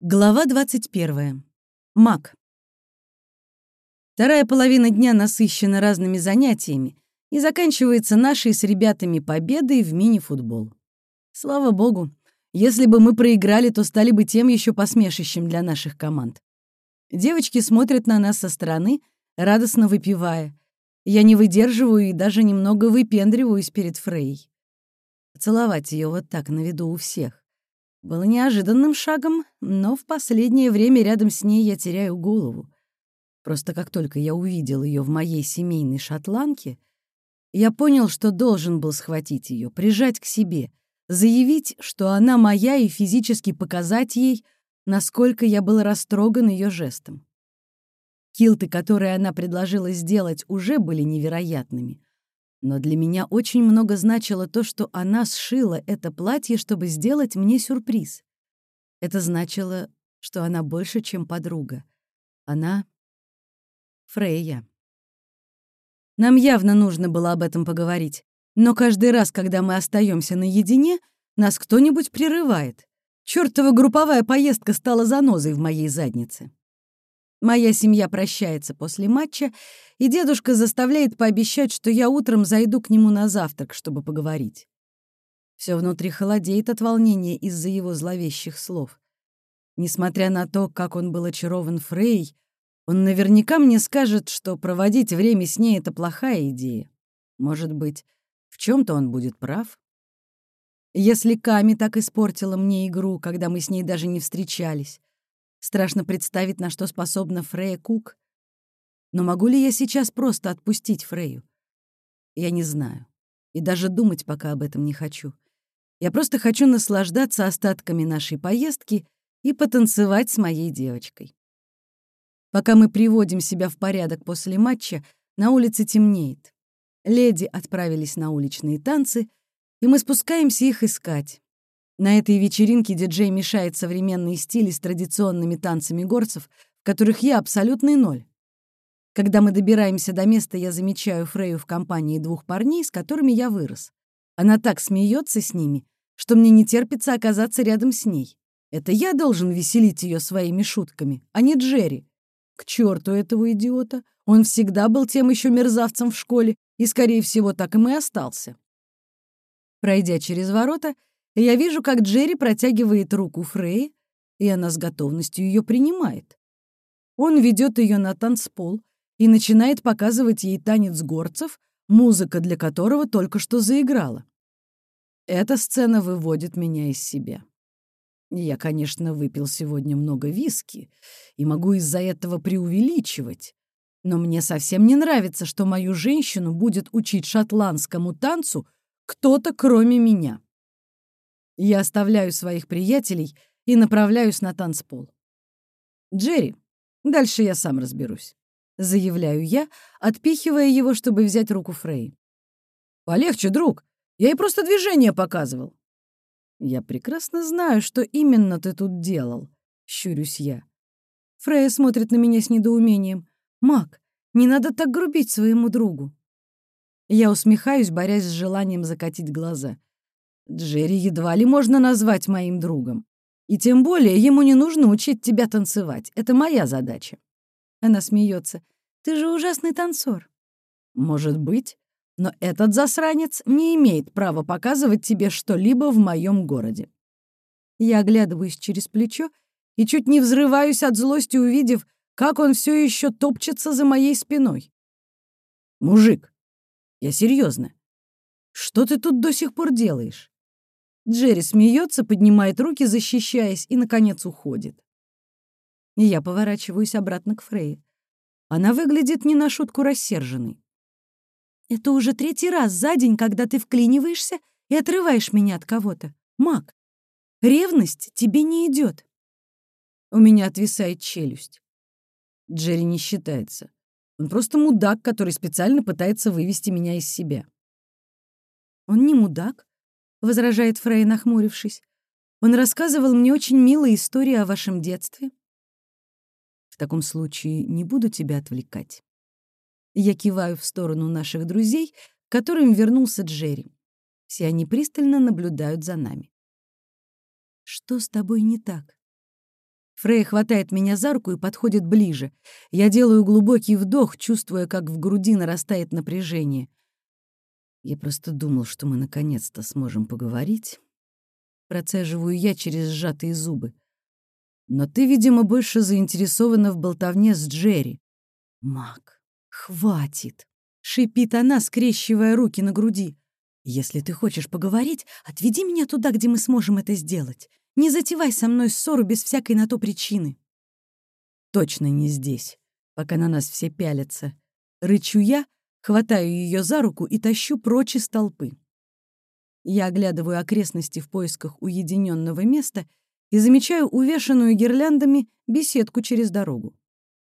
Глава 21. Мак. Вторая половина дня насыщена разными занятиями и заканчивается нашей с ребятами победой в мини-футбол. Слава богу, если бы мы проиграли, то стали бы тем еще посмешищем для наших команд. Девочки смотрят на нас со стороны, радостно выпивая. Я не выдерживаю и даже немного выпендриваюсь перед Фрей. Целовать ее вот так на виду у всех было неожиданным шагом, но в последнее время рядом с ней я теряю голову. Просто как только я увидел ее в моей семейной шотландке, я понял, что должен был схватить ее, прижать к себе, заявить, что она моя, и физически показать ей, насколько я был растроган ее жестом. Килты, которые она предложила сделать, уже были невероятными. Но для меня очень много значило то, что она сшила это платье, чтобы сделать мне сюрприз. Это значило, что она больше, чем подруга. Она — Фрейя. Нам явно нужно было об этом поговорить. Но каждый раз, когда мы остаемся наедине, нас кто-нибудь прерывает. Чёртова групповая поездка стала занозой в моей заднице. Моя семья прощается после матча, и дедушка заставляет пообещать, что я утром зайду к нему на завтрак, чтобы поговорить. Все внутри холодеет от волнения из-за его зловещих слов. Несмотря на то, как он был очарован Фрей, он наверняка мне скажет, что проводить время с ней — это плохая идея. Может быть, в чем то он будет прав? Если Ками так испортила мне игру, когда мы с ней даже не встречались, Страшно представить, на что способна Фрея Кук. Но могу ли я сейчас просто отпустить Фрею? Я не знаю. И даже думать пока об этом не хочу. Я просто хочу наслаждаться остатками нашей поездки и потанцевать с моей девочкой. Пока мы приводим себя в порядок после матча, на улице темнеет. Леди отправились на уличные танцы, и мы спускаемся их искать. На этой вечеринке диджей мешает современные стили с традиционными танцами горцев, в которых я абсолютный ноль. Когда мы добираемся до места, я замечаю Фрею в компании двух парней, с которыми я вырос. Она так смеется с ними, что мне не терпится оказаться рядом с ней. Это я должен веселить ее своими шутками, а не Джерри. К черту этого идиота. Он всегда был тем еще мерзавцем в школе и, скорее всего, так им и остался. Пройдя через ворота, я вижу, как Джерри протягивает руку Фрей, и она с готовностью ее принимает. Он ведет ее на танцпол и начинает показывать ей танец горцев, музыка для которого только что заиграла. Эта сцена выводит меня из себя. Я, конечно, выпил сегодня много виски и могу из-за этого преувеличивать, но мне совсем не нравится, что мою женщину будет учить шотландскому танцу кто-то, кроме меня. Я оставляю своих приятелей и направляюсь на танцпол. «Джерри, дальше я сам разберусь», — заявляю я, отпихивая его, чтобы взять руку Фрей. «Полегче, друг, я ей просто движение показывал». «Я прекрасно знаю, что именно ты тут делал», — щурюсь я. Фрея смотрит на меня с недоумением. «Мак, не надо так грубить своему другу». Я усмехаюсь, борясь с желанием закатить глаза. Джерри едва ли можно назвать моим другом. И тем более ему не нужно учить тебя танцевать. Это моя задача. Она смеется. Ты же ужасный танцор. Может быть, но этот засранец не имеет права показывать тебе что-либо в моем городе. Я оглядываюсь через плечо и чуть не взрываюсь от злости, увидев, как он все еще топчется за моей спиной. Мужик, я серьезно. Что ты тут до сих пор делаешь? Джерри смеется, поднимает руки, защищаясь, и, наконец, уходит. Я поворачиваюсь обратно к Фрейе. Она выглядит не на шутку рассерженной. «Это уже третий раз за день, когда ты вклиниваешься и отрываешь меня от кого-то. Мак, ревность тебе не идет. У меня отвисает челюсть. Джерри не считается. Он просто мудак, который специально пытается вывести меня из себя. Он не мудак, — возражает Фрей, нахмурившись. «Он рассказывал мне очень милые истории о вашем детстве». «В таком случае не буду тебя отвлекать». Я киваю в сторону наших друзей, к которым вернулся Джерри. Все они пристально наблюдают за нами. «Что с тобой не так?» Фрей хватает меня за руку и подходит ближе. Я делаю глубокий вдох, чувствуя, как в груди нарастает напряжение. Я просто думал, что мы наконец-то сможем поговорить. Процеживаю я через сжатые зубы. Но ты, видимо, больше заинтересована в болтовне с Джерри. Мак, хватит. Шипит она, скрещивая руки на груди. Если ты хочешь поговорить, отведи меня туда, где мы сможем это сделать. Не затевай со мной ссору без всякой на то причины. Точно не здесь, пока на нас все пялятся. Рычу я, хватаю ее за руку и тащу прочь из толпы. Я оглядываю окрестности в поисках уединенного места и замечаю увешанную гирляндами беседку через дорогу.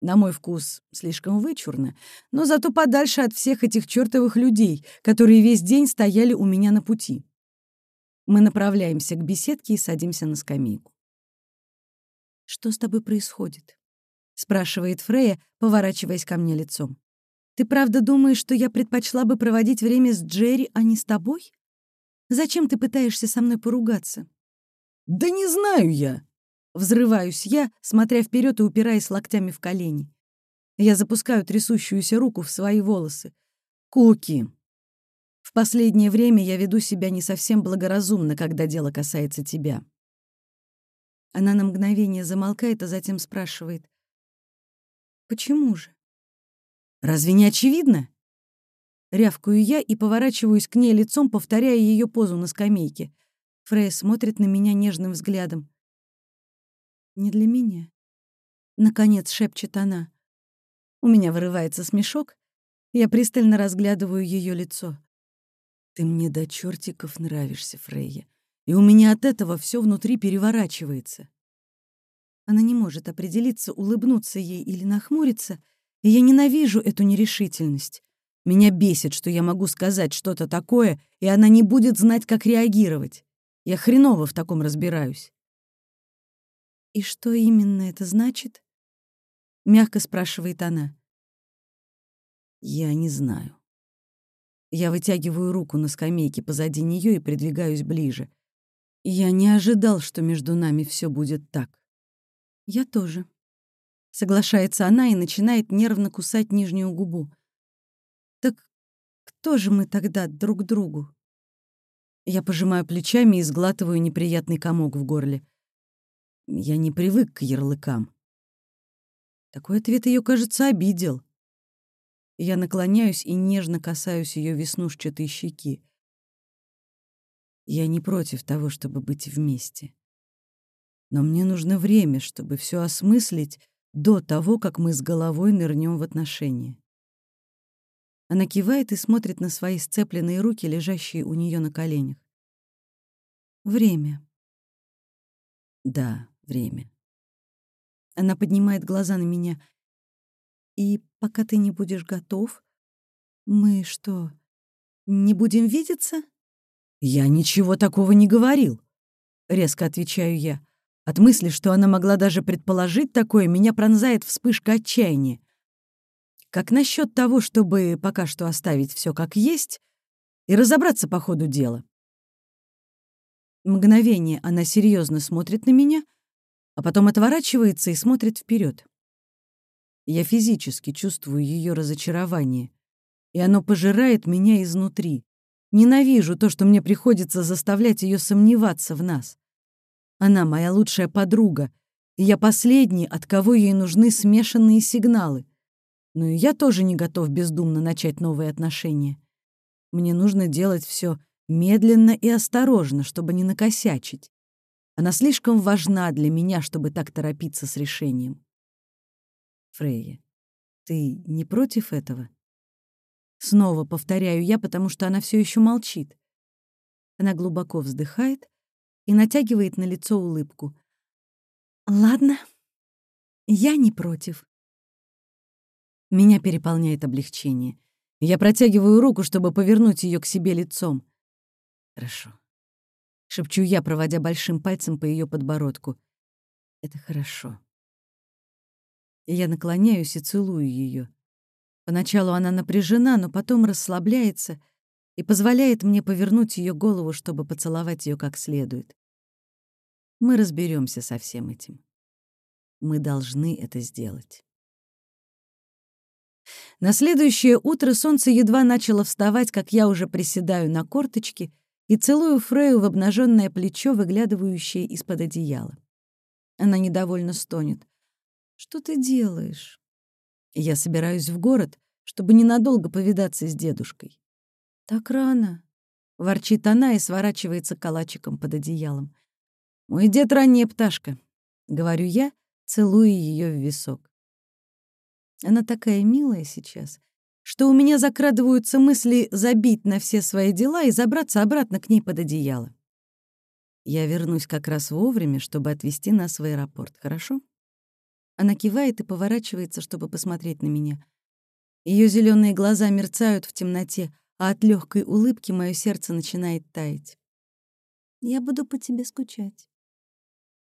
На мой вкус, слишком вычурно, но зато подальше от всех этих чертовых людей, которые весь день стояли у меня на пути. Мы направляемся к беседке и садимся на скамейку. «Что с тобой происходит?» — спрашивает Фрея, поворачиваясь ко мне лицом. «Ты правда думаешь, что я предпочла бы проводить время с Джерри, а не с тобой? Зачем ты пытаешься со мной поругаться?» «Да не знаю я!» Взрываюсь я, смотря вперед и упираясь локтями в колени. Я запускаю трясущуюся руку в свои волосы. «Куки, в последнее время я веду себя не совсем благоразумно, когда дело касается тебя». Она на мгновение замолкает, а затем спрашивает. «Почему же?» «Разве не очевидно?» Рявкаю я и поворачиваюсь к ней лицом, повторяя ее позу на скамейке. Фрей смотрит на меня нежным взглядом. «Не для меня», — наконец шепчет она. У меня вырывается смешок, я пристально разглядываю ее лицо. Ты мне до чертиков нравишься, Фрейя, и у меня от этого все внутри переворачивается. Она не может определиться, улыбнуться ей или нахмуриться, и я ненавижу эту нерешительность. Меня бесит, что я могу сказать что-то такое, и она не будет знать, как реагировать. Я хреново в таком разбираюсь. «И что именно это значит?» — мягко спрашивает она. «Я не знаю». Я вытягиваю руку на скамейке позади нее и придвигаюсь ближе. Я не ожидал, что между нами все будет так. Я тоже. Соглашается она и начинает нервно кусать нижнюю губу. Так кто же мы тогда друг другу? Я пожимаю плечами и сглатываю неприятный комок в горле. Я не привык к ярлыкам. Такой ответ ее, кажется, обидел. Я наклоняюсь и нежно касаюсь ее веснушчатой щеки. Я не против того, чтобы быть вместе. Но мне нужно время, чтобы все осмыслить до того, как мы с головой нырнем в отношения. Она кивает и смотрит на свои сцепленные руки, лежащие у нее на коленях. Время. Да, время. Она поднимает глаза на меня. И пока ты не будешь готов, мы что, не будем видеться? Я ничего такого не говорил, резко отвечаю я. От мысли, что она могла даже предположить такое, меня пронзает вспышка отчаяния. Как насчет того, чтобы пока что оставить все как есть и разобраться по ходу дела? Мгновение она серьезно смотрит на меня, а потом отворачивается и смотрит вперед. Я физически чувствую ее разочарование, и оно пожирает меня изнутри. Ненавижу то, что мне приходится заставлять ее сомневаться в нас. Она моя лучшая подруга, и я последний, от кого ей нужны смешанные сигналы. Но и я тоже не готов бездумно начать новые отношения. Мне нужно делать все медленно и осторожно, чтобы не накосячить. Она слишком важна для меня, чтобы так торопиться с решением. Фрейя, ты не против этого? Снова повторяю я, потому что она все еще молчит. Она глубоко вздыхает и натягивает на лицо улыбку. «Ладно, я не против». Меня переполняет облегчение. Я протягиваю руку, чтобы повернуть ее к себе лицом. «Хорошо», — шепчу я, проводя большим пальцем по ее подбородку. «Это хорошо». Я наклоняюсь и целую ее. Поначалу она напряжена, но потом расслабляется и позволяет мне повернуть ее голову, чтобы поцеловать ее как следует. Мы разберемся со всем этим. Мы должны это сделать. На следующее утро солнце едва начало вставать, как я уже приседаю на корточки и целую Фрею в обнаженное плечо, выглядывающее из-под одеяла. Она недовольно стонет. «Что ты делаешь?» Я собираюсь в город, чтобы ненадолго повидаться с дедушкой. «Так рано», — ворчит она и сворачивается калачиком под одеялом. «Мой дед — ранняя пташка», — говорю я, целуя ее в висок. Она такая милая сейчас, что у меня закрадываются мысли забить на все свои дела и забраться обратно к ней под одеяло. Я вернусь как раз вовремя, чтобы отвезти нас в аэропорт, хорошо? Она кивает и поворачивается, чтобы посмотреть на меня. Ее зеленые глаза мерцают в темноте, а от легкой улыбки мое сердце начинает таять. Я буду по тебе скучать.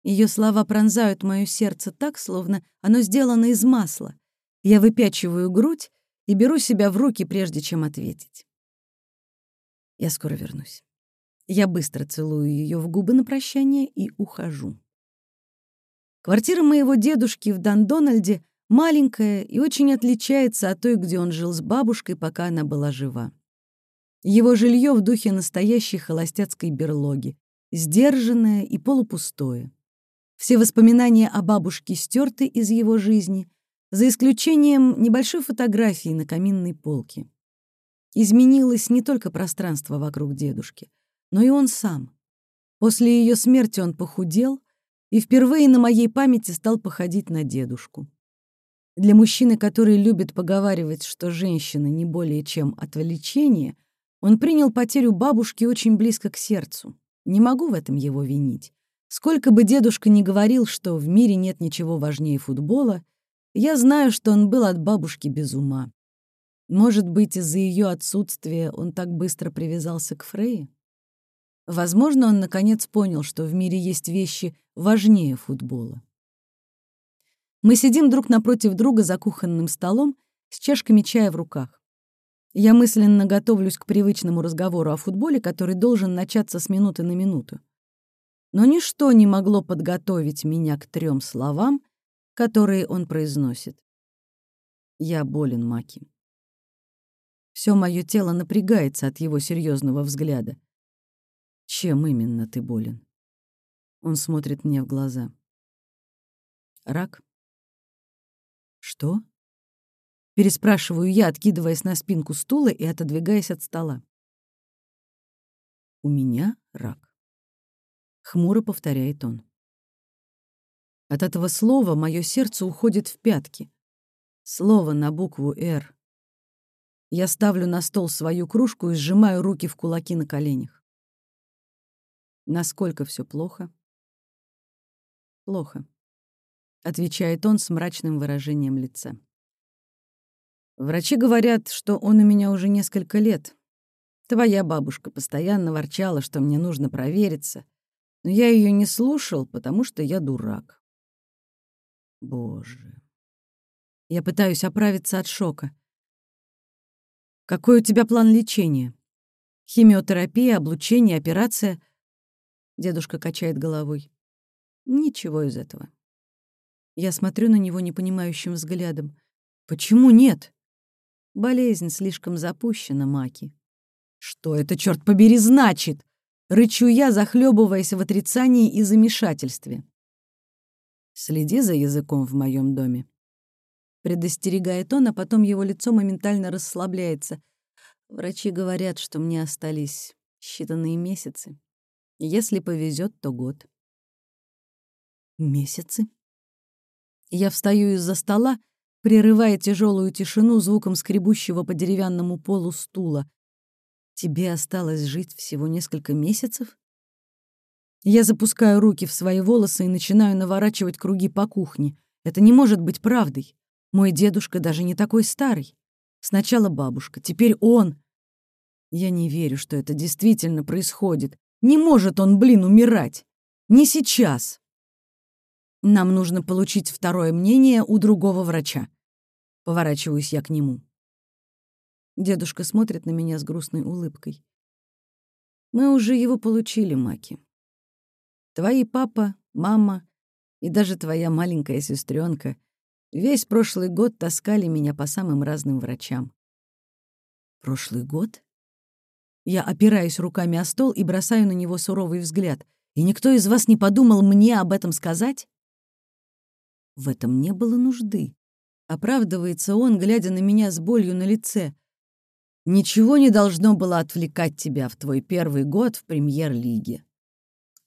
Ее слова пронзают мое сердце так, словно оно сделано из масла. Я выпячиваю грудь и беру себя в руки, прежде чем ответить. Я скоро вернусь. Я быстро целую ее в губы на прощание и ухожу. Квартира моего дедушки в Дандональде маленькая и очень отличается от той, где он жил с бабушкой, пока она была жива. Его жилье в духе настоящей холостяцкой берлоги, сдержанное и полупустое. Все воспоминания о бабушке стерты из его жизни, за исключением небольшой фотографии на каминной полке. Изменилось не только пространство вокруг дедушки, но и он сам. После ее смерти он похудел и впервые на моей памяти стал походить на дедушку. Для мужчины, который любит поговаривать, что женщина не более чем отвлечение, он принял потерю бабушки очень близко к сердцу. Не могу в этом его винить. Сколько бы дедушка ни говорил, что в мире нет ничего важнее футбола, я знаю, что он был от бабушки без ума. Может быть, из-за ее отсутствия он так быстро привязался к Фрейе? Возможно, он наконец понял, что в мире есть вещи важнее футбола. Мы сидим друг напротив друга за кухонным столом с чашками чая в руках. Я мысленно готовлюсь к привычному разговору о футболе, который должен начаться с минуты на минуту. Но ничто не могло подготовить меня к трем словам, которые он произносит. Я болен, Маки. Все мое тело напрягается от его серьезного взгляда. Чем именно ты болен? Он смотрит мне в глаза. Рак? Что? Переспрашиваю я, откидываясь на спинку стула и отодвигаясь от стола. У меня рак. Хмуро повторяет он. От этого слова мое сердце уходит в пятки. Слово на букву «Р». Я ставлю на стол свою кружку и сжимаю руки в кулаки на коленях. Насколько все плохо? Плохо, отвечает он с мрачным выражением лица. Врачи говорят, что он у меня уже несколько лет. Твоя бабушка постоянно ворчала, что мне нужно провериться, но я ее не слушал, потому что я дурак. Боже. Я пытаюсь оправиться от шока. Какой у тебя план лечения? Химиотерапия, облучение, операция? Дедушка качает головой. Ничего из этого. Я смотрю на него непонимающим взглядом. Почему нет? Болезнь слишком запущена, Маки. Что это, черт побери, значит? Рычу я, захлебываясь в отрицании и замешательстве. Следи за языком в моем доме. Предостерегает он, а потом его лицо моментально расслабляется. Врачи говорят, что мне остались считанные месяцы. Если повезет, то год. Месяцы? Я встаю из-за стола, прерывая тяжелую тишину звуком скребущего по деревянному полу стула. Тебе осталось жить всего несколько месяцев? Я запускаю руки в свои волосы и начинаю наворачивать круги по кухне. Это не может быть правдой. Мой дедушка даже не такой старый. Сначала бабушка, теперь он. Я не верю, что это действительно происходит. Не может он, блин, умирать. Не сейчас. Нам нужно получить второе мнение у другого врача. Поворачиваюсь я к нему. Дедушка смотрит на меня с грустной улыбкой. Мы уже его получили, Маки. Твои папа, мама и даже твоя маленькая сестренка весь прошлый год таскали меня по самым разным врачам. Прошлый год? Я опираюсь руками о стол и бросаю на него суровый взгляд. И никто из вас не подумал мне об этом сказать? В этом не было нужды. Оправдывается он, глядя на меня с болью на лице. Ничего не должно было отвлекать тебя в твой первый год в премьер-лиге.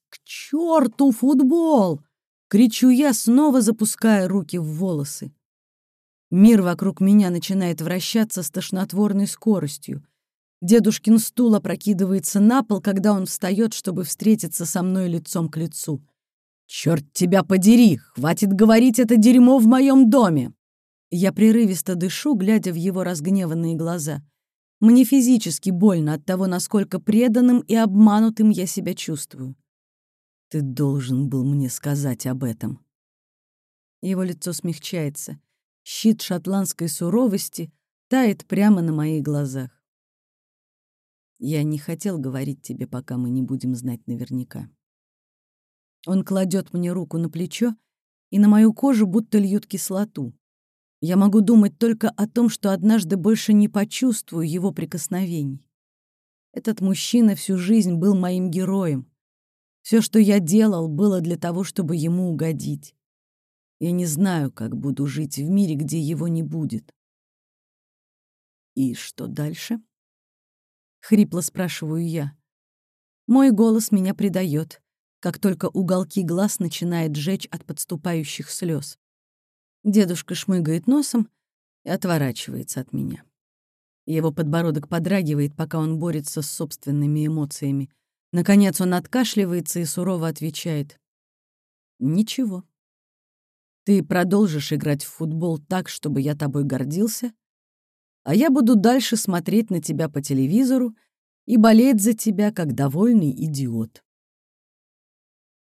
«К черту футбол!» — кричу я, снова запуская руки в волосы. Мир вокруг меня начинает вращаться с тошнотворной скоростью. Дедушкин стул опрокидывается на пол, когда он встает, чтобы встретиться со мной лицом к лицу. «Черт тебя подери! Хватит говорить это дерьмо в моем доме!» Я прерывисто дышу, глядя в его разгневанные глаза. Мне физически больно от того, насколько преданным и обманутым я себя чувствую. Ты должен был мне сказать об этом. Его лицо смягчается. Щит шотландской суровости тает прямо на моих глазах. Я не хотел говорить тебе, пока мы не будем знать наверняка. Он кладет мне руку на плечо, и на мою кожу будто льют кислоту. Я могу думать только о том, что однажды больше не почувствую его прикосновений. Этот мужчина всю жизнь был моим героем. Все, что я делал, было для того, чтобы ему угодить. Я не знаю, как буду жить в мире, где его не будет. И что дальше? Хрипло спрашиваю я. Мой голос меня предает, как только уголки глаз начинает жечь от подступающих слез. Дедушка шмыгает носом и отворачивается от меня. Его подбородок подрагивает, пока он борется с собственными эмоциями. Наконец он откашливается и сурово отвечает. «Ничего. Ты продолжишь играть в футбол так, чтобы я тобой гордился, а я буду дальше смотреть на тебя по телевизору и болеть за тебя, как довольный идиот».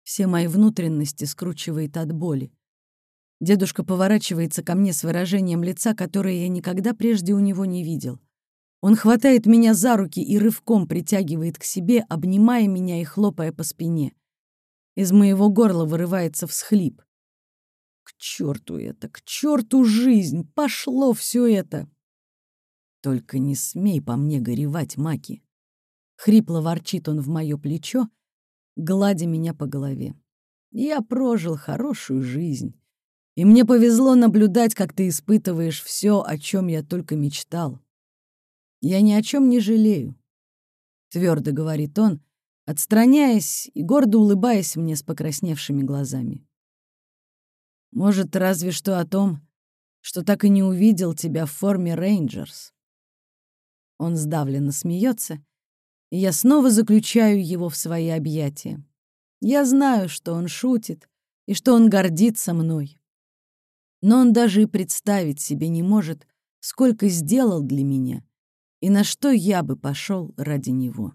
Все мои внутренности скручивает от боли. Дедушка поворачивается ко мне с выражением лица, которое я никогда прежде у него не видел. Он хватает меня за руки и рывком притягивает к себе, обнимая меня и хлопая по спине. Из моего горла вырывается всхлип. К черту это, к черту жизнь! Пошло все это! Только не смей по мне горевать, Маки. Хрипло ворчит он в мое плечо, гладя меня по голове. Я прожил хорошую жизнь. И мне повезло наблюдать, как ты испытываешь все, о чем я только мечтал. Я ни о чем не жалею, твердо говорит он, отстраняясь и гордо улыбаясь мне с покрасневшими глазами. Может, разве что о том, что так и не увидел тебя в форме рейнджерс. Он сдавленно смеется, и я снова заключаю его в свои объятия. Я знаю, что он шутит и что он гордится мной но он даже и представить себе не может, сколько сделал для меня и на что я бы пошел ради него.